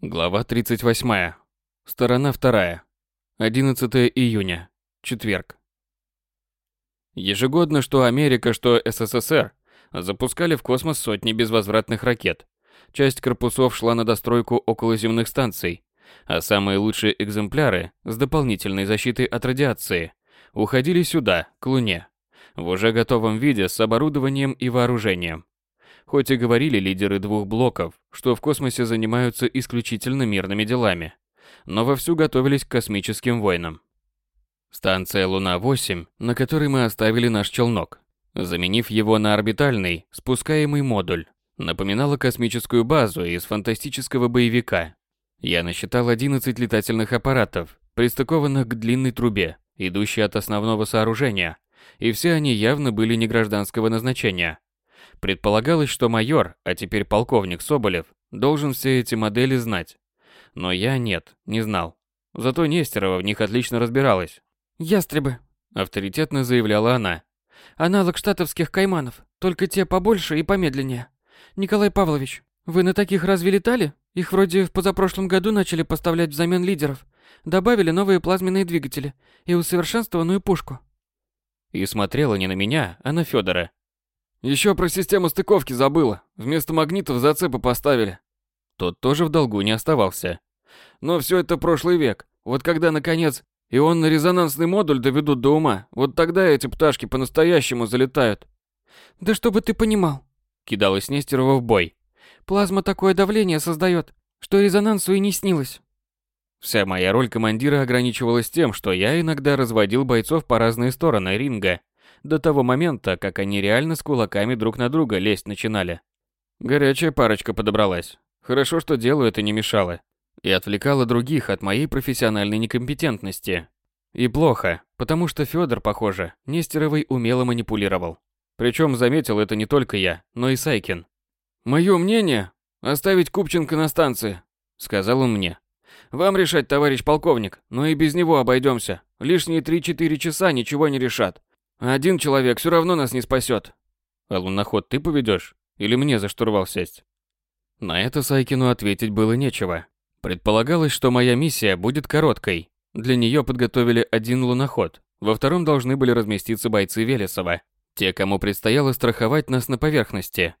Глава 38. Сторона 2. 11 июня. Четверг. Ежегодно что Америка, что СССР запускали в космос сотни безвозвратных ракет. Часть корпусов шла на достройку околоземных станций, а самые лучшие экземпляры с дополнительной защитой от радиации уходили сюда, к Луне, в уже готовом виде с оборудованием и вооружением. Хоть и говорили лидеры двух блоков, что в космосе занимаются исключительно мирными делами, но вовсю готовились к космическим войнам. Станция Луна-8, на которой мы оставили наш челнок, заменив его на орбитальный, спускаемый модуль, напоминала космическую базу из фантастического боевика. Я насчитал 11 летательных аппаратов, пристыкованных к длинной трубе, идущей от основного сооружения, и все они явно были не гражданского назначения, Предполагалось, что майор, а теперь полковник Соболев, должен все эти модели знать. Но я нет, не знал. Зато Нестерова в них отлично разбиралась. «Ястребы», — авторитетно заявляла она. «Аналог штатовских кайманов, только те побольше и помедленнее. Николай Павлович, вы на таких разве летали? Их вроде в позапрошлом году начали поставлять взамен лидеров. Добавили новые плазменные двигатели и усовершенствованную пушку». И смотрела не на меня, а на Федора. Еще про систему стыковки забыла. Вместо магнитов зацепы поставили. Тот тоже в долгу не оставался. Но все это прошлый век. Вот когда, наконец, ионно-резонансный модуль доведут до ума, вот тогда эти пташки по-настоящему залетают. Да чтобы ты понимал, кидалась Нестерова в бой. Плазма такое давление создает, что резонансу и не снилось. Вся моя роль командира ограничивалась тем, что я иногда разводил бойцов по разные стороны ринга до того момента, как они реально с кулаками друг на друга лезть начинали. Горячая парочка подобралась. Хорошо, что делу это не мешало. И отвлекало других от моей профессиональной некомпетентности. И плохо, потому что Федор, похоже, Нестеровой умело манипулировал. Причем заметил это не только я, но и Сайкин. «Мое мнение – оставить Купченко на станции», – сказал он мне. «Вам решать, товарищ полковник, но и без него обойдемся. Лишние 3-4 часа ничего не решат. Один человек все равно нас не спасет. А луноход ты поведешь? Или мне за штурвал сесть? На это Сайкину ответить было нечего. Предполагалось, что моя миссия будет короткой. Для нее подготовили один луноход. Во втором должны были разместиться бойцы Велесова. Те, кому предстояло страховать нас на поверхности.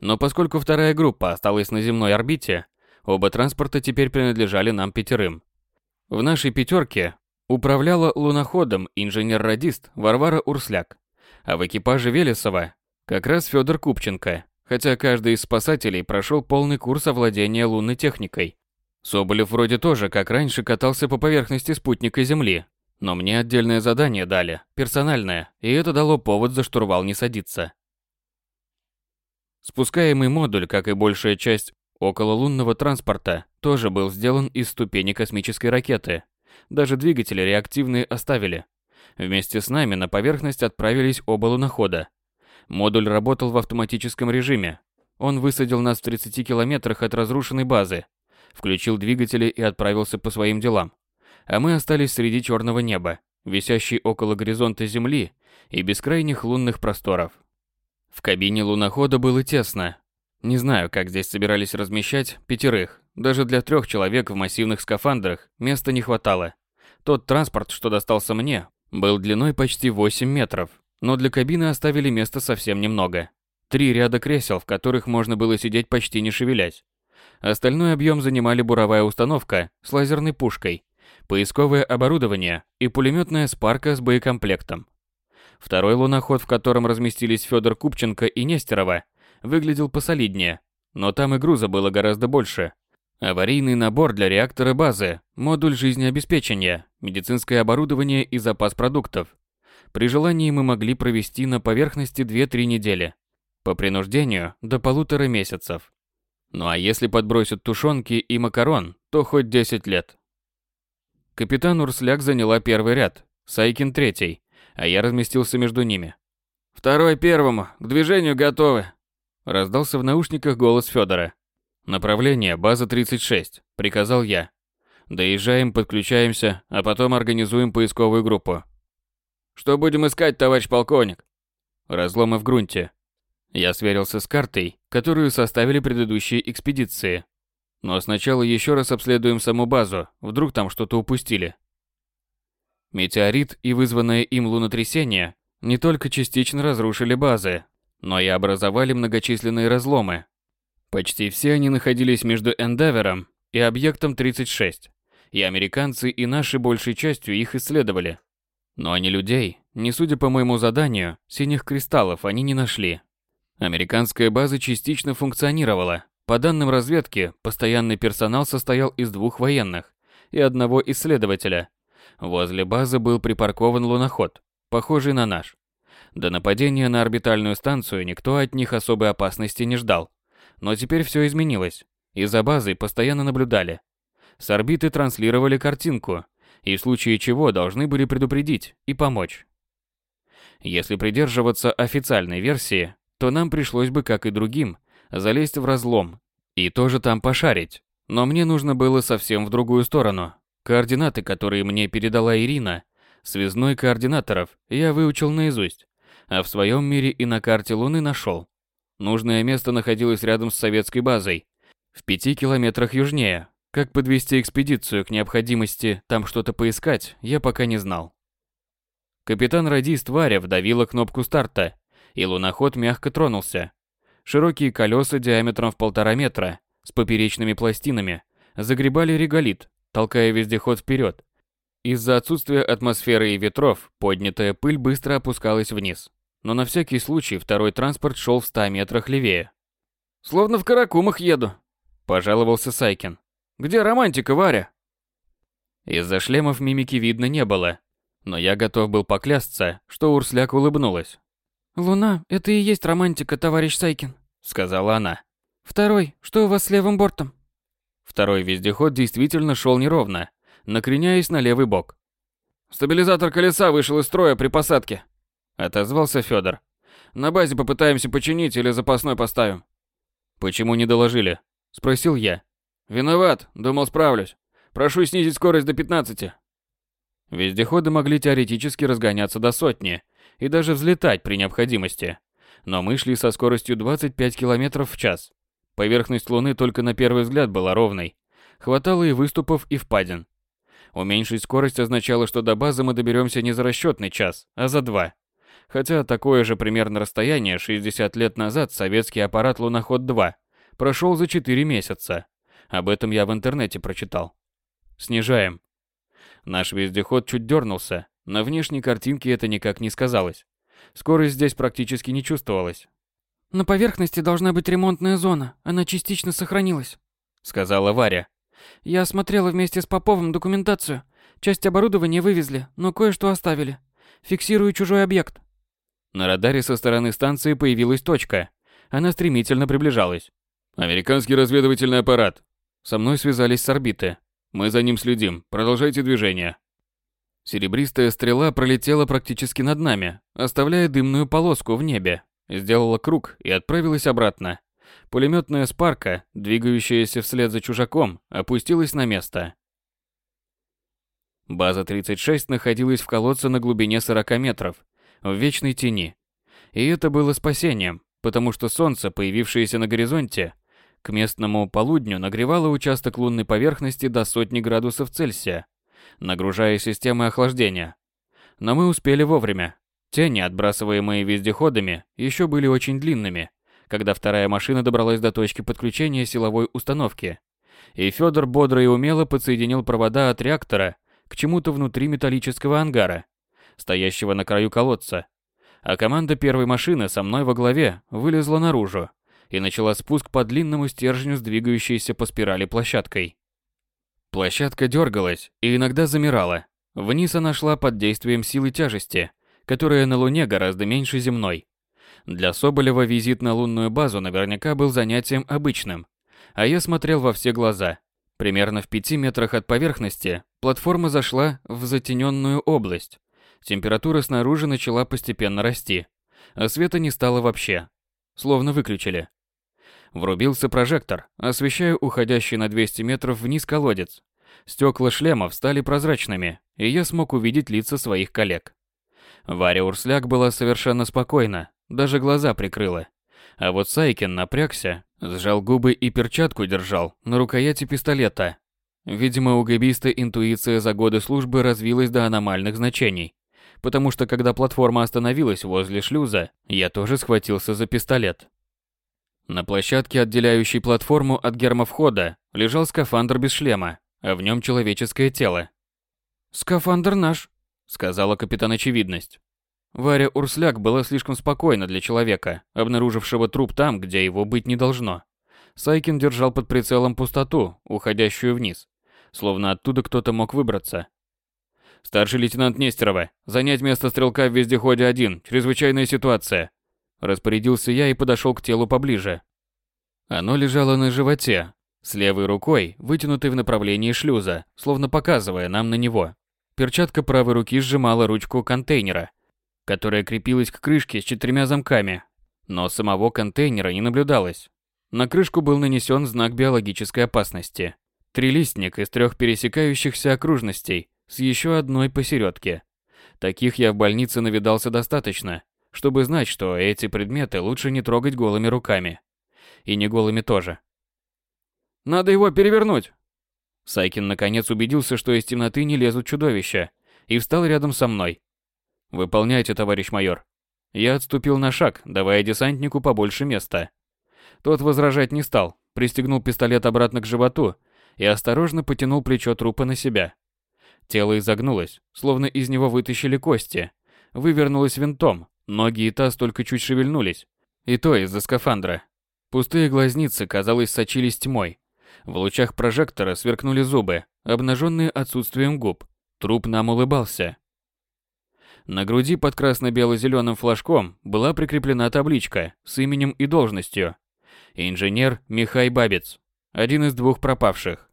Но поскольку вторая группа осталась на земной орбите, оба транспорта теперь принадлежали нам пятерым. В нашей пятерке Управляла луноходом инженер-радист Варвара Урсляк, а в экипаже Велесова как раз Федор Купченко, хотя каждый из спасателей прошел полный курс овладения лунной техникой. Соболев вроде тоже, как раньше, катался по поверхности спутника Земли, но мне отдельное задание дали, персональное, и это дало повод за штурвал не садиться. Спускаемый модуль, как и большая часть окололунного транспорта, тоже был сделан из ступени космической ракеты, даже двигатели реактивные оставили. Вместе с нами на поверхность отправились оба лунохода. Модуль работал в автоматическом режиме. Он высадил нас в 30 километрах от разрушенной базы, включил двигатели и отправился по своим делам. А мы остались среди черного неба, висящей около горизонта Земли и бескрайних лунных просторов. В кабине лунохода было тесно. Не знаю, как здесь собирались размещать пятерых. Даже для трех человек в массивных скафандрах места не хватало. Тот транспорт, что достался мне, был длиной почти 8 метров, но для кабины оставили места совсем немного. Три ряда кресел, в которых можно было сидеть почти не шевелясь. Остальной объем занимали буровая установка с лазерной пушкой, поисковое оборудование и пулеметная спарка с боекомплектом. Второй луноход, в котором разместились Федор Купченко и Нестерова, выглядел посолиднее, но там и груза было гораздо больше, Аварийный набор для реактора базы, модуль жизнеобеспечения, медицинское оборудование и запас продуктов. При желании мы могли провести на поверхности 2-3 недели. По принуждению до полутора месяцев. Ну а если подбросят тушенки и макарон, то хоть 10 лет. Капитан Урсляк заняла первый ряд, Сайкин третий, а я разместился между ними. «Второй первому, к движению готовы», раздался в наушниках голос Федора. «Направление, база 36», — приказал я. «Доезжаем, подключаемся, а потом организуем поисковую группу». «Что будем искать, товарищ полковник?» «Разломы в грунте». Я сверился с картой, которую составили предыдущие экспедиции. Но сначала еще раз обследуем саму базу, вдруг там что-то упустили. Метеорит и вызванное им лунотрясение не только частично разрушили базы, но и образовали многочисленные разломы. Почти все они находились между Эндевером и объектом 36, и американцы и наши большей частью их исследовали. Но они людей, не судя по моему заданию, синих кристаллов они не нашли. Американская база частично функционировала. По данным разведки, постоянный персонал состоял из двух военных и одного исследователя. Возле базы был припаркован луноход, похожий на наш. До нападения на орбитальную станцию никто от них особой опасности не ждал. Но теперь все изменилось. И за базой постоянно наблюдали. С орбиты транслировали картинку, и в случае чего должны были предупредить и помочь. Если придерживаться официальной версии, то нам пришлось бы, как и другим, залезть в разлом и тоже там пошарить. Но мне нужно было совсем в другую сторону. Координаты, которые мне передала Ирина, связной координаторов, я выучил наизусть, а в своем мире и на карте Луны нашел. Нужное место находилось рядом с советской базой, в пяти километрах южнее. Как подвести экспедицию к необходимости там что-то поискать, я пока не знал. Капитан-радист Варя вдавила кнопку старта, и луноход мягко тронулся. Широкие колеса диаметром в полтора метра, с поперечными пластинами, загребали реголит, толкая вездеход вперед. Из-за отсутствия атмосферы и ветров, поднятая пыль быстро опускалась вниз. Но на всякий случай второй транспорт шел в ста метрах левее. «Словно в каракумах еду», – пожаловался Сайкин. «Где романтика, Варя?» Из-за шлемов мимики видно не было, но я готов был поклясться, что Урсляк улыбнулась. «Луна – это и есть романтика, товарищ Сайкин», – сказала она. «Второй, что у вас с левым бортом?» Второй вездеход действительно шел неровно, накреняясь на левый бок. «Стабилизатор колеса вышел из строя при посадке», – отозвался Федор. «На базе попытаемся починить или запасной поставим». «Почему не доложили?» – спросил я. «Виноват, думал справлюсь. Прошу снизить скорость до 15. Вездеходы могли теоретически разгоняться до сотни и даже взлетать при необходимости. Но мы шли со скоростью 25 км в час. Поверхность Луны только на первый взгляд была ровной. Хватало и выступов, и впадин. Уменьшить скорость означало, что до базы мы доберемся не за расчетный час, а за два. Хотя такое же примерно расстояние 60 лет назад советский аппарат «Луноход-2» прошел за 4 месяца. Об этом я в интернете прочитал. Снижаем. Наш вездеход чуть дернулся, на внешней картинке это никак не сказалось. Скорость здесь практически не чувствовалась. «На поверхности должна быть ремонтная зона, она частично сохранилась», — сказала Варя. «Я осмотрела вместе с Поповым документацию. Часть оборудования вывезли, но кое-что оставили. Фиксирую чужой объект». На радаре со стороны станции появилась точка. Она стремительно приближалась. «Американский разведывательный аппарат». Со мной связались с орбиты. Мы за ним следим. Продолжайте движение. Серебристая стрела пролетела практически над нами, оставляя дымную полоску в небе. Сделала круг и отправилась обратно. Пулеметная спарка, двигающаяся вслед за чужаком, опустилась на место. База 36 находилась в колодце на глубине 40 метров, в вечной тени. И это было спасением, потому что солнце, появившееся на горизонте, к местному полудню нагревало участок лунной поверхности до сотни градусов Цельсия, нагружая системы охлаждения. Но мы успели вовремя. Тени, отбрасываемые вездеходами, еще были очень длинными, когда вторая машина добралась до точки подключения силовой установки. И Федор бодро и умело подсоединил провода от реактора к чему-то внутри металлического ангара, стоящего на краю колодца. А команда первой машины со мной во главе вылезла наружу, и начала спуск по длинному стержню с двигающейся по спирали площадкой. Площадка дергалась и иногда замирала. Вниз она шла под действием силы тяжести, которая на Луне гораздо меньше земной. Для Соболева визит на лунную базу наверняка был занятием обычным, а я смотрел во все глаза. Примерно в пяти метрах от поверхности платформа зашла в затененную область. Температура снаружи начала постепенно расти, а света не стало вообще. Словно выключили. Врубился прожектор, освещая уходящий на 200 метров вниз колодец. Стекла шлемов стали прозрачными, и я смог увидеть лица своих коллег. Варя Урсляк была совершенно спокойна, даже глаза прикрыла. А вот Сайкин напрягся, сжал губы и перчатку держал на рукояти пистолета. Видимо, у гэбиста интуиция за годы службы развилась до аномальных значений. Потому что когда платформа остановилась возле шлюза, я тоже схватился за пистолет. На площадке, отделяющей платформу от гермовхода, лежал скафандр без шлема, а в нем человеческое тело. «Скафандр наш», — сказала капитан Очевидность. Варя Урсляк была слишком спокойна для человека, обнаружившего труп там, где его быть не должно. Сайкин держал под прицелом пустоту, уходящую вниз, словно оттуда кто-то мог выбраться. «Старший лейтенант Нестерова, занять место стрелка в вездеходе один, чрезвычайная ситуация». Распорядился я и подошел к телу поближе. Оно лежало на животе, с левой рукой, вытянутой в направлении шлюза, словно показывая нам на него. Перчатка правой руки сжимала ручку контейнера, которая крепилась к крышке с четырьмя замками. Но самого контейнера не наблюдалось. На крышку был нанесен знак биологической опасности. Трилистник из трех пересекающихся окружностей с еще одной посередке. Таких я в больнице навидался достаточно, чтобы знать, что эти предметы лучше не трогать голыми руками. И не голыми тоже. «Надо его перевернуть!» Сайкин наконец убедился, что из темноты не лезут чудовища, и встал рядом со мной. «Выполняйте, товарищ майор». Я отступил на шаг, давая десантнику побольше места. Тот возражать не стал, пристегнул пистолет обратно к животу и осторожно потянул плечо трупа на себя. Тело изогнулось, словно из него вытащили кости. Вывернулось винтом, ноги и таз только чуть шевельнулись. И то из-за скафандра. Пустые глазницы, казалось, сочились тьмой. В лучах прожектора сверкнули зубы, обнаженные отсутствием губ. Труп нам улыбался. На груди под красно-бело-зеленым флажком была прикреплена табличка с именем и должностью. Инженер Михай Бабец, один из двух пропавших.